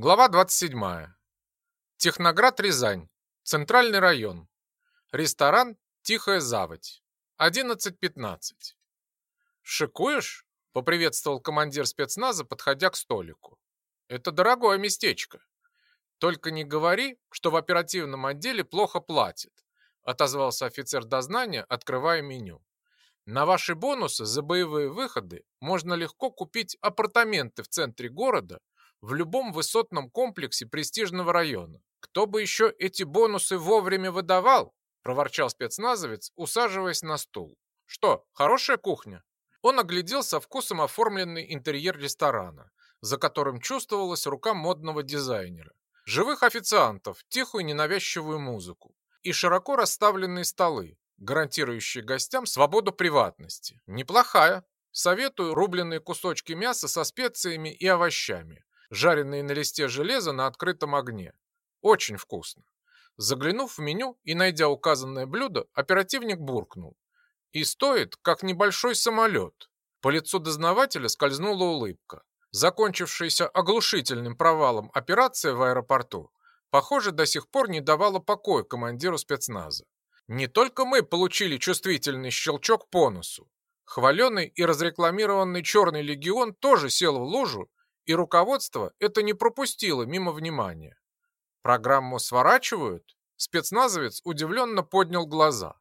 Глава 27. Техноград, Рязань. Центральный район. Ресторан «Тихая заводь». 11.15. «Шикуешь?» — поприветствовал командир спецназа, подходя к столику. «Это дорогое местечко. Только не говори, что в оперативном отделе плохо платят», — отозвался офицер дознания, открывая меню. «На ваши бонусы за боевые выходы можно легко купить апартаменты в центре города в любом высотном комплексе престижного района. Кто бы еще эти бонусы вовремя выдавал? проворчал спецназовец, усаживаясь на стул. Что, хорошая кухня? Он оглядел со вкусом оформленный интерьер ресторана, за которым чувствовалась рука модного дизайнера. Живых официантов, тихую ненавязчивую музыку и широко расставленные столы, гарантирующие гостям свободу приватности. Неплохая. Советую рубленые кусочки мяса со специями и овощами жареные на листе железа на открытом огне. Очень вкусно. Заглянув в меню и найдя указанное блюдо, оперативник буркнул. И стоит, как небольшой самолет. По лицу дознавателя скользнула улыбка. Закончившаяся оглушительным провалом операция в аэропорту, похоже, до сих пор не давала покоя командиру спецназа. Не только мы получили чувствительный щелчок по носу. Хваленый и разрекламированный Черный легион тоже сел в лужу и руководство это не пропустило мимо внимания. Программу сворачивают? Спецназовец удивленно поднял глаза.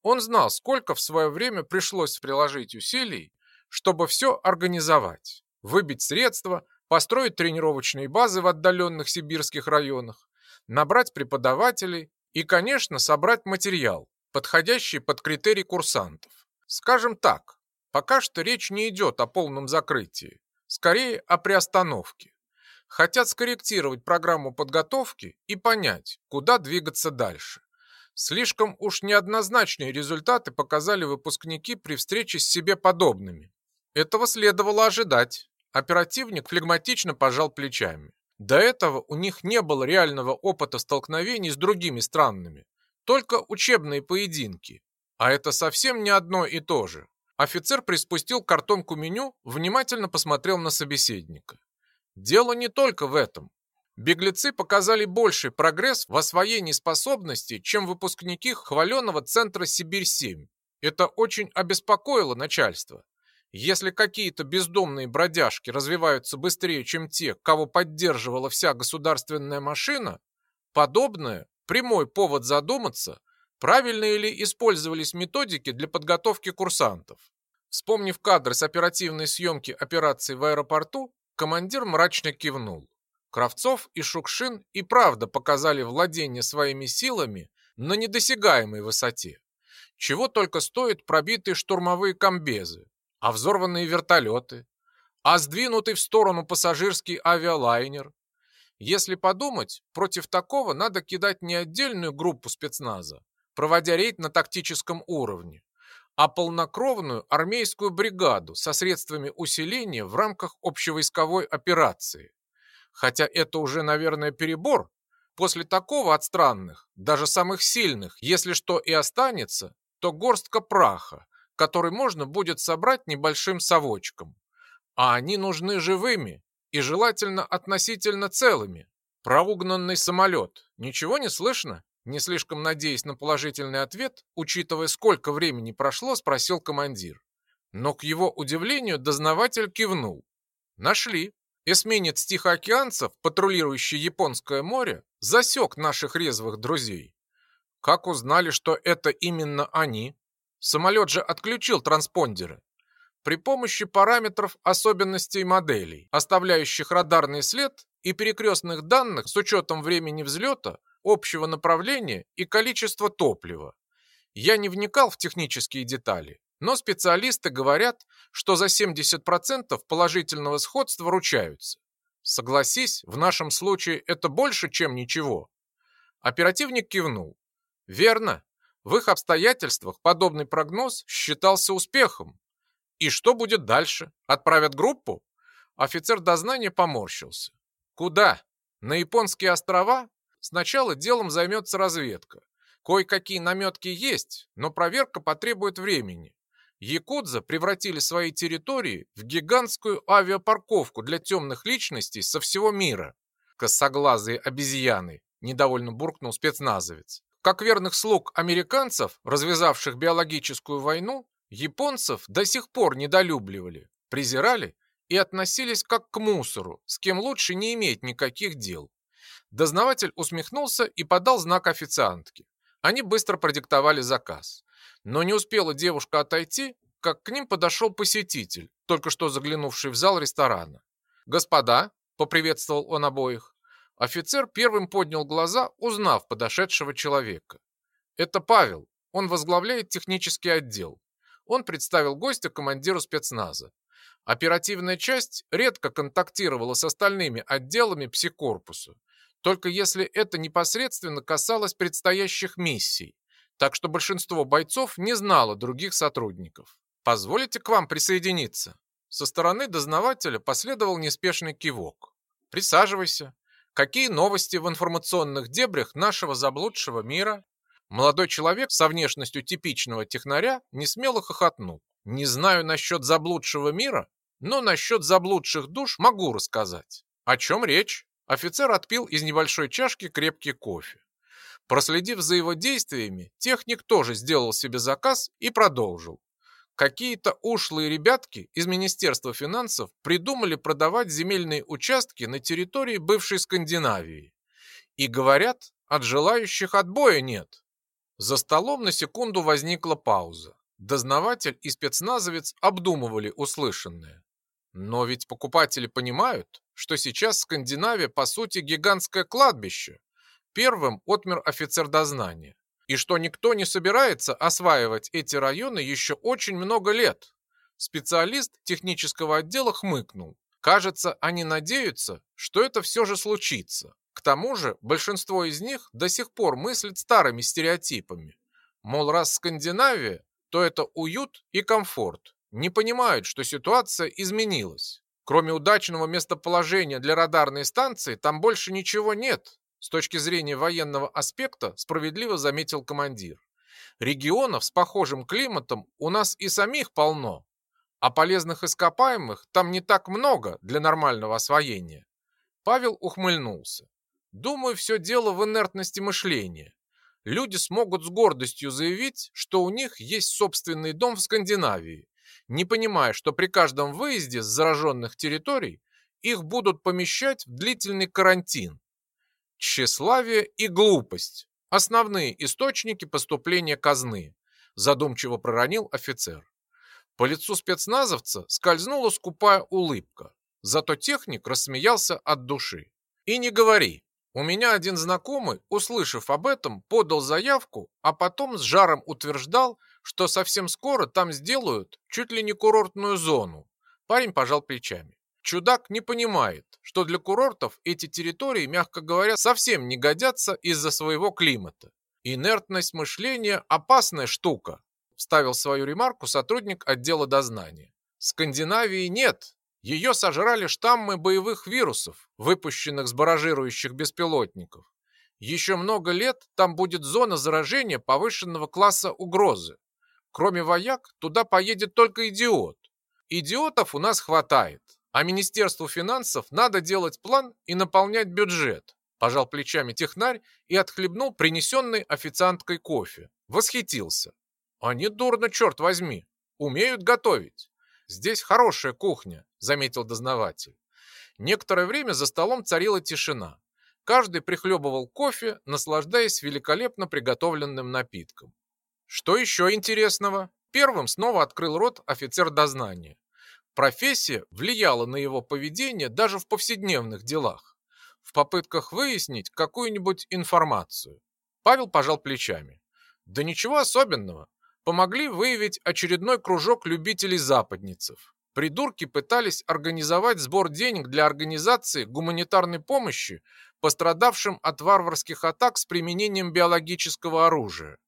Он знал, сколько в свое время пришлось приложить усилий, чтобы все организовать, выбить средства, построить тренировочные базы в отдаленных сибирских районах, набрать преподавателей и, конечно, собрать материал, подходящий под критерий курсантов. Скажем так, пока что речь не идет о полном закрытии. Скорее о приостановке. Хотят скорректировать программу подготовки и понять, куда двигаться дальше. Слишком уж неоднозначные результаты показали выпускники при встрече с себе подобными. Этого следовало ожидать. Оперативник флегматично пожал плечами. До этого у них не было реального опыта столкновений с другими странными, только учебные поединки. А это совсем не одно и то же. Офицер приспустил картонку меню, внимательно посмотрел на собеседника. Дело не только в этом. Беглецы показали больший прогресс в освоении способностей, чем выпускники хваленого центра Сибирь-7. Это очень обеспокоило начальство. Если какие-то бездомные бродяжки развиваются быстрее, чем те, кого поддерживала вся государственная машина, подобное – прямой повод задуматься, правильно ли использовались методики для подготовки курсантов. Вспомнив кадры с оперативной съемки операции в аэропорту, командир мрачно кивнул. Кравцов и Шукшин и правда показали владение своими силами на недосягаемой высоте. Чего только стоят пробитые штурмовые комбезы, а взорванные вертолеты, а сдвинутый в сторону пассажирский авиалайнер. Если подумать, против такого надо кидать не отдельную группу спецназа, проводя рейд на тактическом уровне, а полнокровную армейскую бригаду со средствами усиления в рамках общевойсковой операции. Хотя это уже, наверное, перебор. После такого от странных, даже самых сильных, если что и останется, то горстка праха, который можно будет собрать небольшим совочком. А они нужны живыми и желательно относительно целыми. Про угнанный самолет ничего не слышно? Не слишком надеясь на положительный ответ, учитывая, сколько времени прошло, спросил командир. Но к его удивлению дознаватель кивнул. Нашли. Эсминец тихоокеанцев, патрулирующий Японское море, засек наших резвых друзей. Как узнали, что это именно они? Самолет же отключил транспондеры. При помощи параметров особенностей моделей, оставляющих радарный след и перекрестных данных с учетом времени взлета, общего направления и количества топлива. Я не вникал в технические детали, но специалисты говорят, что за 70% положительного сходства ручаются. Согласись, в нашем случае это больше, чем ничего. Оперативник кивнул. Верно. В их обстоятельствах подобный прогноз считался успехом. И что будет дальше? Отправят группу? Офицер дознания поморщился. Куда? На японские острова? Сначала делом займется разведка. Кое-какие наметки есть, но проверка потребует времени. Якудза превратили свои территории в гигантскую авиапарковку для темных личностей со всего мира. косоглазые обезьяны!» – недовольно буркнул спецназовец. Как верных слуг американцев, развязавших биологическую войну, японцев до сих пор недолюбливали, презирали и относились как к мусору, с кем лучше не иметь никаких дел. Дознаватель усмехнулся и подал знак официантке. Они быстро продиктовали заказ. Но не успела девушка отойти, как к ним подошел посетитель, только что заглянувший в зал ресторана. «Господа», — поприветствовал он обоих, офицер первым поднял глаза, узнав подошедшего человека. «Это Павел, он возглавляет технический отдел. Он представил гостя командиру спецназа. Оперативная часть редко контактировала с остальными отделами психкорпуса, только если это непосредственно касалось предстоящих миссий, так что большинство бойцов не знало других сотрудников. «Позволите к вам присоединиться?» Со стороны дознавателя последовал неспешный кивок. «Присаживайся. Какие новости в информационных дебрях нашего заблудшего мира?» Молодой человек со внешностью типичного технаря несмело хохотнул. «Не знаю насчет заблудшего мира, но насчет заблудших душ могу рассказать. О чем речь?» Офицер отпил из небольшой чашки крепкий кофе. Проследив за его действиями, техник тоже сделал себе заказ и продолжил. Какие-то ушлые ребятки из Министерства финансов придумали продавать земельные участки на территории бывшей Скандинавии. И говорят, от желающих отбоя нет. За столом на секунду возникла пауза. Дознаватель и спецназовец обдумывали услышанное. Но ведь покупатели понимают, что сейчас Скандинавия по сути гигантское кладбище. Первым отмер офицер дознания. И что никто не собирается осваивать эти районы еще очень много лет. Специалист технического отдела хмыкнул. Кажется, они надеются, что это все же случится. К тому же, большинство из них до сих пор мыслят старыми стереотипами. Мол, раз Скандинавия, то это уют и комфорт. Не понимают, что ситуация изменилась. Кроме удачного местоположения для радарной станции, там больше ничего нет. С точки зрения военного аспекта, справедливо заметил командир. Регионов с похожим климатом у нас и самих полно, а полезных ископаемых там не так много для нормального освоения. Павел ухмыльнулся. Думаю, все дело в инертности мышления. Люди смогут с гордостью заявить, что у них есть собственный дом в Скандинавии, не понимая, что при каждом выезде с зараженных территорий их будут помещать в длительный карантин. Тщеславие и глупость – основные источники поступления казны, задумчиво проронил офицер. По лицу спецназовца скользнула скупая улыбка, зато техник рассмеялся от души. И не говори, у меня один знакомый, услышав об этом, подал заявку, а потом с жаром утверждал, что совсем скоро там сделают чуть ли не курортную зону. Парень пожал плечами. Чудак не понимает, что для курортов эти территории, мягко говоря, совсем не годятся из-за своего климата. Инертность мышления – опасная штука, вставил свою ремарку сотрудник отдела дознания. Скандинавии нет. Ее сожрали штаммы боевых вирусов, выпущенных с баражирующих беспилотников. Еще много лет там будет зона заражения повышенного класса угрозы. Кроме вояк, туда поедет только идиот. Идиотов у нас хватает, а Министерству финансов надо делать план и наполнять бюджет. Пожал плечами технарь и отхлебнул принесенный официанткой кофе. Восхитился. Они дурно, черт возьми. Умеют готовить. Здесь хорошая кухня, заметил дознаватель. Некоторое время за столом царила тишина. Каждый прихлебывал кофе, наслаждаясь великолепно приготовленным напитком. Что еще интересного? Первым снова открыл рот офицер дознания. Профессия влияла на его поведение даже в повседневных делах, в попытках выяснить какую-нибудь информацию. Павел пожал плечами. Да ничего особенного. Помогли выявить очередной кружок любителей-западницев. Придурки пытались организовать сбор денег для организации гуманитарной помощи пострадавшим от варварских атак с применением биологического оружия.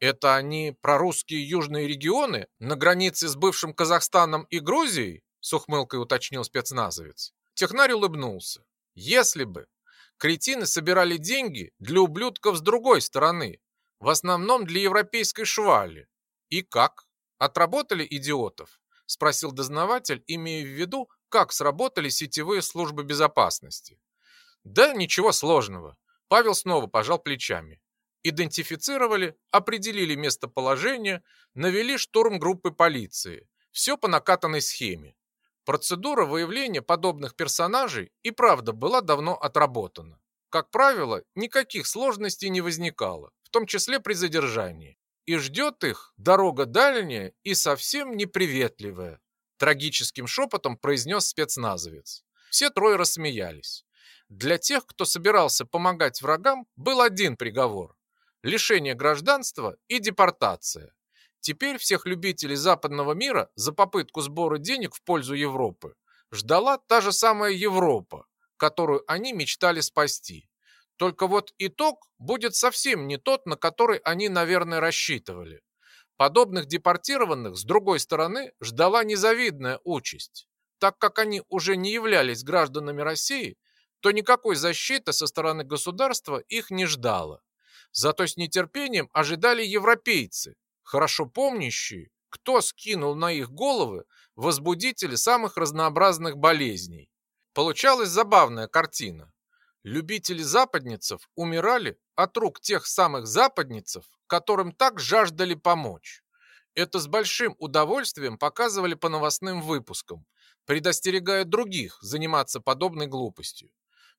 Это они про русские южные регионы на границе с бывшим Казахстаном и Грузией? С ухмылкой уточнил спецназовец. Технарь улыбнулся. Если бы. Кретины собирали деньги для ублюдков с другой стороны. В основном для европейской швали. И как? Отработали идиотов? Спросил дознаватель, имея в виду, как сработали сетевые службы безопасности. Да ничего сложного. Павел снова пожал плечами. Идентифицировали, определили местоположение, навели штурм группы полиции. Все по накатанной схеме. Процедура выявления подобных персонажей и правда была давно отработана. Как правило, никаких сложностей не возникало, в том числе при задержании. И ждет их дорога дальняя и совсем неприветливая, трагическим шепотом произнес спецназовец. Все трое рассмеялись. Для тех, кто собирался помогать врагам, был один приговор – лишение гражданства и депортация. Теперь всех любителей западного мира за попытку сбора денег в пользу Европы ждала та же самая Европа, которую они мечтали спасти. Только вот итог будет совсем не тот, на который они, наверное, рассчитывали. Подобных депортированных, с другой стороны, ждала незавидная участь. Так как они уже не являлись гражданами России, то никакой защиты со стороны государства их не ждало. Зато с нетерпением ожидали европейцы, хорошо помнящие, кто скинул на их головы возбудители самых разнообразных болезней. Получалась забавная картина. Любители западницев умирали от рук тех самых западницев, которым так жаждали помочь. Это с большим удовольствием показывали по новостным выпускам, предостерегая других заниматься подобной глупостью.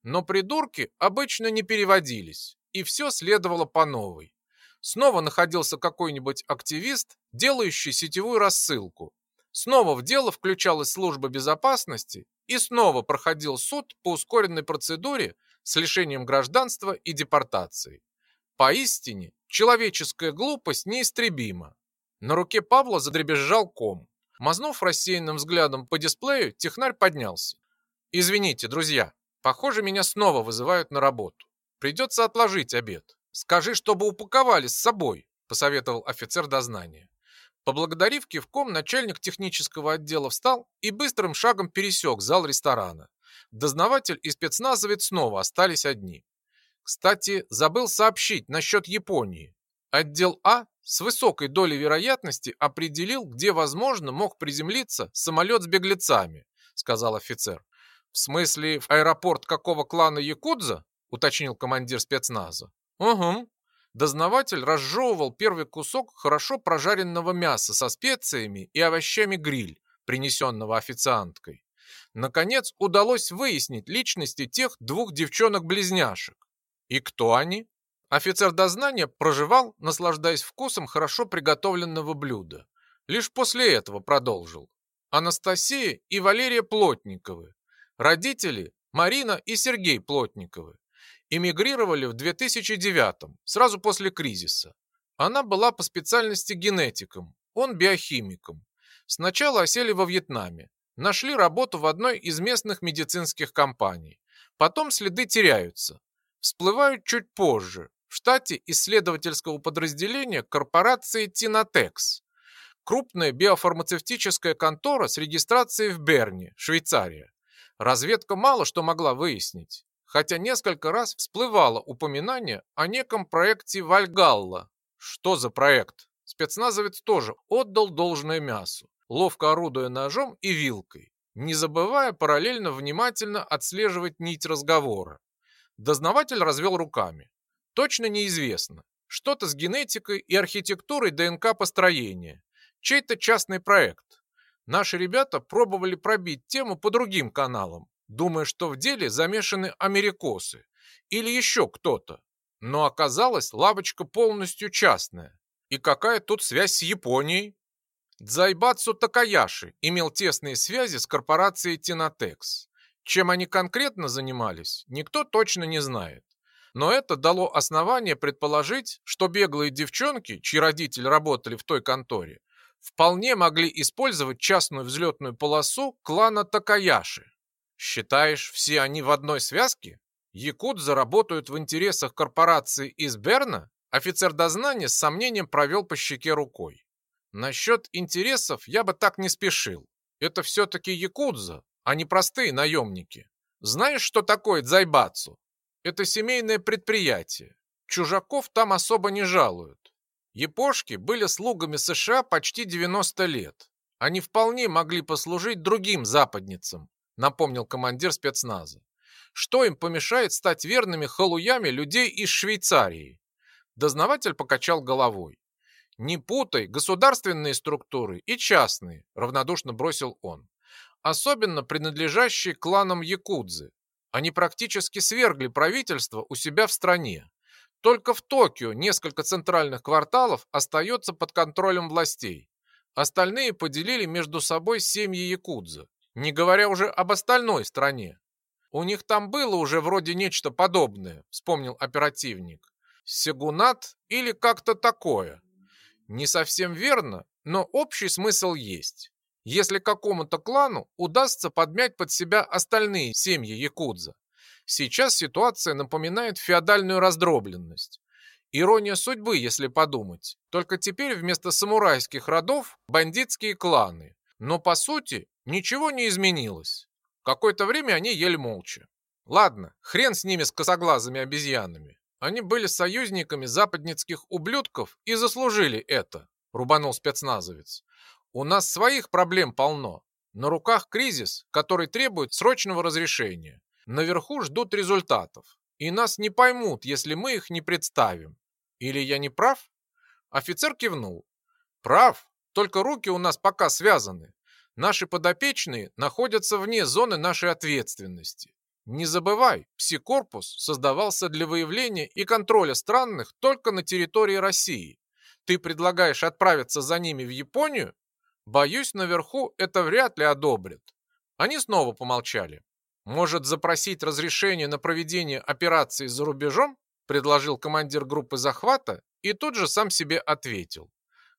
Но придурки обычно не переводились, и все следовало по новой. Снова находился какой-нибудь активист, делающий сетевую рассылку. Снова в дело включалась служба безопасности и снова проходил суд по ускоренной процедуре с лишением гражданства и депортацией. Поистине, человеческая глупость неистребима. На руке Павла задребезжал ком. Мазнув рассеянным взглядом по дисплею, технарь поднялся. «Извините, друзья, похоже, меня снова вызывают на работу. Придется отложить обед. «Скажи, чтобы упаковали с собой», – посоветовал офицер дознания. Поблагодарив кивком, начальник технического отдела встал и быстрым шагом пересек зал ресторана. Дознаватель и спецназовец снова остались одни. Кстати, забыл сообщить насчет Японии. Отдел А с высокой долей вероятности определил, где, возможно, мог приземлиться самолет с беглецами, сказал офицер. В смысле, в аэропорт какого клана Якудза? уточнил командир спецназа. Угу. Дознаватель разжевывал первый кусок хорошо прожаренного мяса со специями и овощами гриль, принесенного официанткой. Наконец удалось выяснить личности тех двух девчонок-близняшек. И кто они? Офицер дознания проживал, наслаждаясь вкусом хорошо приготовленного блюда. Лишь после этого продолжил. Анастасия и Валерия Плотниковы. Родители Марина и Сергей Плотниковы эмигрировали в 2009 сразу после кризиса. Она была по специальности генетиком, он биохимиком. Сначала осели во Вьетнаме, нашли работу в одной из местных медицинских компаний. Потом следы теряются. Всплывают чуть позже, в штате исследовательского подразделения корпорации Тинотекс. Крупная биофармацевтическая контора с регистрацией в Берне, Швейцария. Разведка мало что могла выяснить хотя несколько раз всплывало упоминание о неком проекте Вальгалла. Что за проект? Спецназовец тоже отдал должное мясу, ловко орудуя ножом и вилкой, не забывая параллельно внимательно отслеживать нить разговора. Дознаватель развел руками. Точно неизвестно. Что-то с генетикой и архитектурой ДНК построения. Чей-то частный проект. Наши ребята пробовали пробить тему по другим каналам, думая, что в деле замешаны америкосы или еще кто-то. Но оказалось, лавочка полностью частная. И какая тут связь с Японией? Дзайбацу Такаяши имел тесные связи с корпорацией Тинотекс. Чем они конкретно занимались, никто точно не знает. Но это дало основание предположить, что беглые девчонки, чьи родители работали в той конторе, вполне могли использовать частную взлетную полосу клана Такаяши. Считаешь, все они в одной связке? Якут заработают в интересах корпорации из Берна? Офицер дознания с сомнением провел по щеке рукой. Насчет интересов я бы так не спешил. Это все-таки якудза, а не простые наемники. Знаешь, что такое дзайбацу? Это семейное предприятие. Чужаков там особо не жалуют. Япошки были слугами США почти 90 лет. Они вполне могли послужить другим западницам, напомнил командир спецназа. Что им помешает стать верными халуями людей из Швейцарии? Дознаватель покачал головой. «Не путай государственные структуры и частные», равнодушно бросил он. «Особенно принадлежащие кланам Якудзы. Они практически свергли правительство у себя в стране. Только в Токио несколько центральных кварталов остается под контролем властей. Остальные поделили между собой семьи Якудзы, не говоря уже об остальной стране. У них там было уже вроде нечто подобное, вспомнил оперативник. Сегунат или как-то такое. Не совсем верно, но общий смысл есть. Если какому-то клану удастся подмять под себя остальные семьи якудза. Сейчас ситуация напоминает феодальную раздробленность. Ирония судьбы, если подумать. Только теперь вместо самурайских родов бандитские кланы. Но по сути ничего не изменилось. Какое-то время они ели молча. Ладно, хрен с ними с косоглазыми обезьянами. Они были союзниками западницких ублюдков и заслужили это, рубанул спецназовец. У нас своих проблем полно. На руках кризис, который требует срочного разрешения. Наверху ждут результатов. И нас не поймут, если мы их не представим. Или я не прав? Офицер кивнул. Прав, только руки у нас пока связаны. Наши подопечные находятся вне зоны нашей ответственности. Не забывай, псикорпус создавался для выявления и контроля странных только на территории России. Ты предлагаешь отправиться за ними в Японию? Боюсь, наверху это вряд ли одобрят. Они снова помолчали. Может, запросить разрешение на проведение операции за рубежом? Предложил командир группы захвата и тут же сам себе ответил.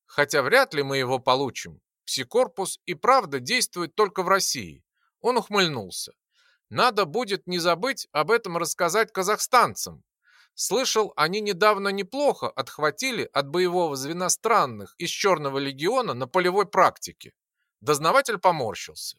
Хотя вряд ли мы его получим. Псикорпус и правда действует только в России. Он ухмыльнулся. Надо будет не забыть об этом рассказать казахстанцам. Слышал, они недавно неплохо отхватили от боевого звена странных из Черного легиона на полевой практике. Дознаватель поморщился.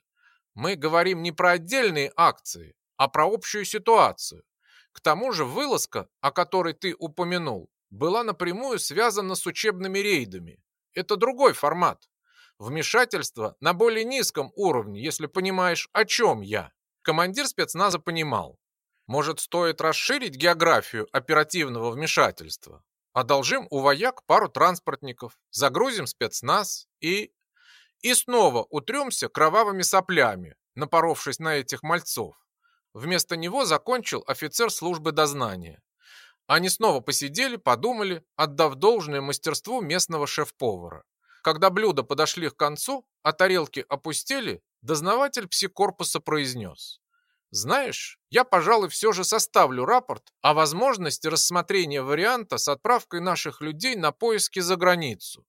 Мы говорим не про отдельные акции, а про общую ситуацию. К тому же вылазка, о которой ты упомянул, была напрямую связана с учебными рейдами. Это другой формат. Вмешательство на более низком уровне, если понимаешь, о чем я. Командир спецназа понимал. Может, стоит расширить географию оперативного вмешательства? Одолжим у вояк пару транспортников, загрузим спецназ и... И снова утремся кровавыми соплями, напоровшись на этих мальцов. Вместо него закончил офицер службы дознания. Они снова посидели, подумали, отдав должное мастерству местного шеф-повара. Когда блюда подошли к концу, а тарелки опустели, дознаватель псикорпуса произнес. «Знаешь, я, пожалуй, все же составлю рапорт о возможности рассмотрения варианта с отправкой наших людей на поиски за границу.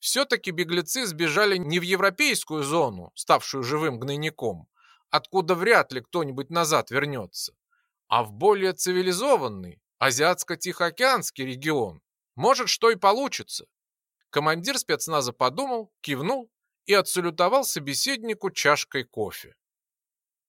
Все-таки беглецы сбежали не в европейскую зону, ставшую живым гнойником, откуда вряд ли кто-нибудь назад вернется, а в более цивилизованный азиатско-тихоокеанский регион. Может, что и получится. Командир спецназа подумал, кивнул и отсалютовал собеседнику чашкой кофе.